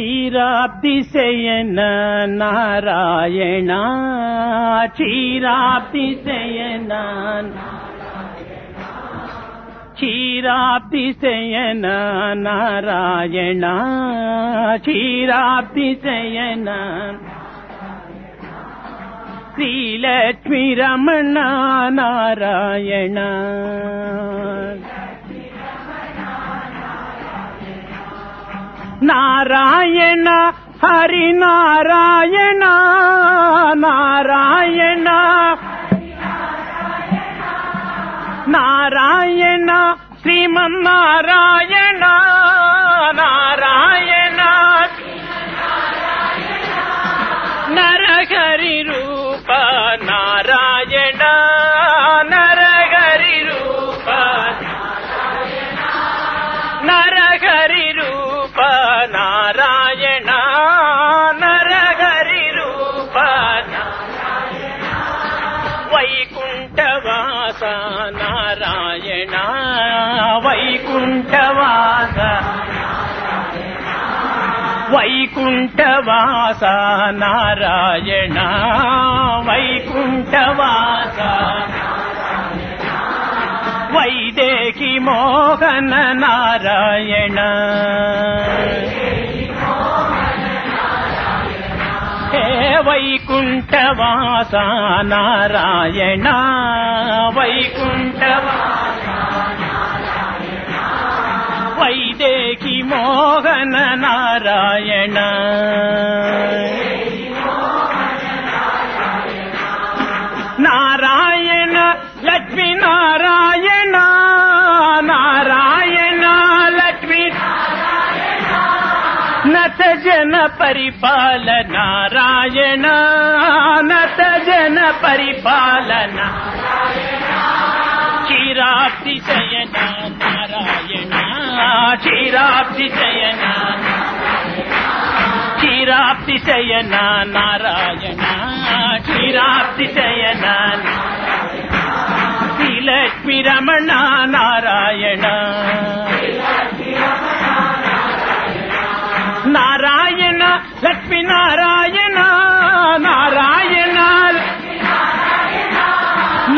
క్షీరాబ్దిశయన నారాయణ క్షీరాబ్దిశయన క్షీరాబ్దిశయన నారాయణ క్షీరాబ్దిశయన శ్రీలక్ష్మీ రమణ నారాయణ నారాయణ హరి నారాయణ నారాయణ. నారాయణ శ్రీమన్నారాయణ నారాయణ. నరహరి రూప నారాయణ నరహరి రూప. నరహరి రూప. నారాయణ నరహరి రూప. వైకుంఠవాస నారాయణ వైకుంఠవాస. వైకుంఠవాస నారాయణ వైకుంఠవాస. వైదేహి మోహన నారాయణ. వైకుంఠవాస నారాయణ వైకుంఠవాస వైదేహి మోహన నారాయణ. ಅನತ ಜನ ಪರಿಪಾಲನ ನಾರಾಯಣ ಅನತ ಜನ ಪರಿಪಾಲನ ಕ್ಷೀರಾಬ್ಧಿಶಯನ ನಾರಾಯಣ ಕ್ಷೀರಾಬ್ಧಿಶಯನ ಕ್ಷೀರಾಬ್ಧಿಶಯನ ನಾರಾಯಣ ಕ್ಷೀರಾಬ್ಧಿಶಯನ ಶ್ರೀಲಕ್ಷ್ಮಿ ರಮಣ ನಾರಾಯಣ నారాయణ లక్ష్మీ నారాయణ నారాయణ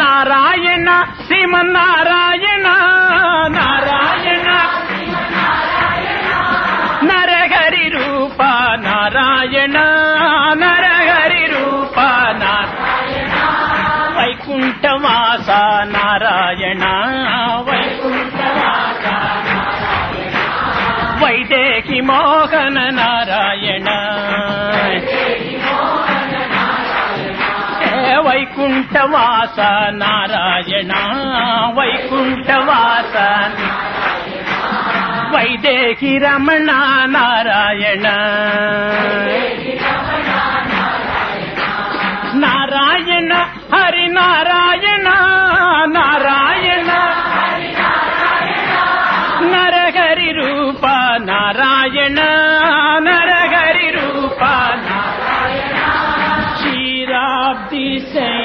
నారాయణ శ్రీమన్నారాయణ నారాయణ నరహరి రూప నారాయణ నరహరి రూప నారాయణ వైకుంఠవాస నారాయణ వైదేహి మోహన Narayana. వైకుంఠవాస Narayana వైకుంఠవాస Vaidehi Ramana Narayana. Narayana Hari Narayana. happy say